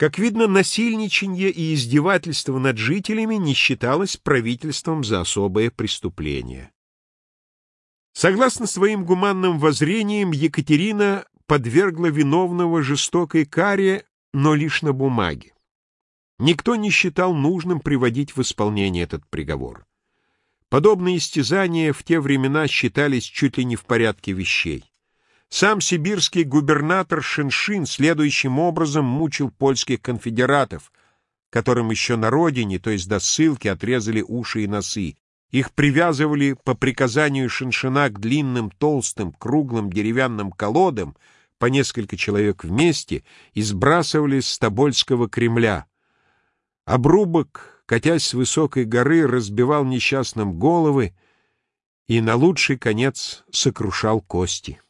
Как видно, насильничание и издевательство над жителями не считалось правительством за особое преступление. Согласно своим гуманным воззрениям, Екатерина подвергла виновного жестокой каре, но лишь на бумаге. Никто не считал нужным приводить в исполнение этот приговор. Подобные истязания в те времена считались чуть ли не в порядке вещей. Сам сибирский губернатор Шиншин следующим образом мучил польских конфедератов, которым еще на родине, то есть до ссылки, отрезали уши и носы. Их привязывали по приказанию Шиншина к длинным, толстым, круглым деревянным колодам, по несколько человек вместе, и сбрасывали с Тобольского Кремля. Обрубок, катясь с высокой горы, разбивал несчастным головы и на лучший конец сокрушал кости.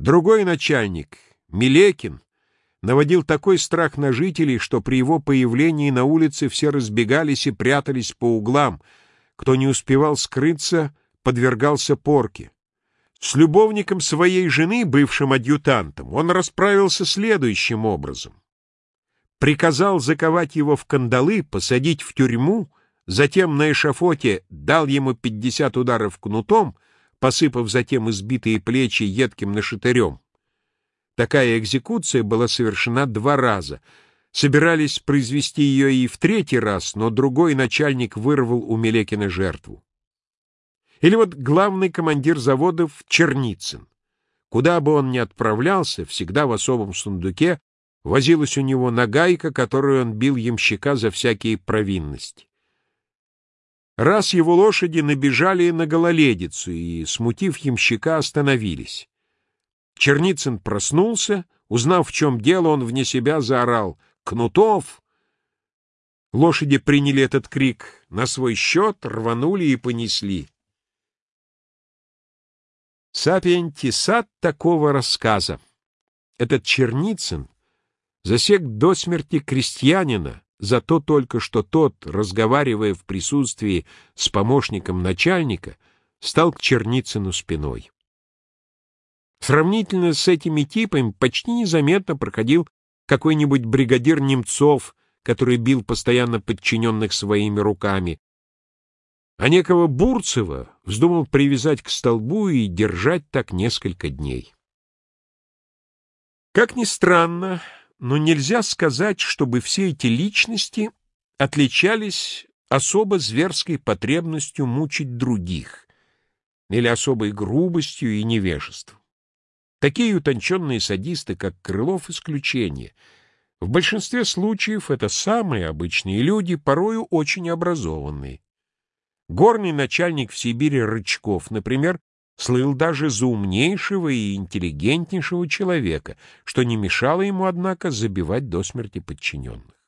Другой начальник, Милекин, наводил такой страх на жителей, что при его появлении на улице все разбегались и прятались по углам. Кто не успевал скрыться, подвергался порке. С любовником своей жены, бывшим адъютантом, он расправился следующим образом. Приказал заковать его в кандалы, посадить в тюрьму, затем на эшафоте дал ему пятьдесят ударов кнутом — посыпав затем избитые плечи едким нашатырем. Такая экзекуция была совершена два раза. Собирались произвести ее и в третий раз, но другой начальник вырвал у Мелекина жертву. Или вот главный командир заводов Черницын. Куда бы он ни отправлялся, всегда в особом сундуке возилась у него нагайка, которую он бил ямщика за всякие провинности. Раз его лошади набежали на гололедицу и, смутив ямщика, остановились. Черницын проснулся, узнав, в чем дело, он вне себя заорал «Кнутов!». Лошади приняли этот крик на свой счет, рванули и понесли. Сапиентисат такого рассказа. Этот Черницын засек до смерти крестьянина, за то только, что тот, разговаривая в присутствии с помощником начальника, стал к Черницыну спиной. Сравнительно с этими типами почти незаметно проходил какой-нибудь бригадир Немцов, который бил постоянно подчиненных своими руками, а некого Бурцева вздумал привязать к столбу и держать так несколько дней. Как ни странно, но нельзя сказать, чтобы все эти личности отличались особо зверской потребностью мучить других или особой грубостью и невежеством. Такие утонченные садисты, как Крылов, исключение. В большинстве случаев это самые обычные люди, порою очень образованные. Горный начальник в Сибири Рычков, например, слыл даже за умнейшего и интеллигентнейшего человека, что не мешало ему, однако, забивать до смерти подчиненных.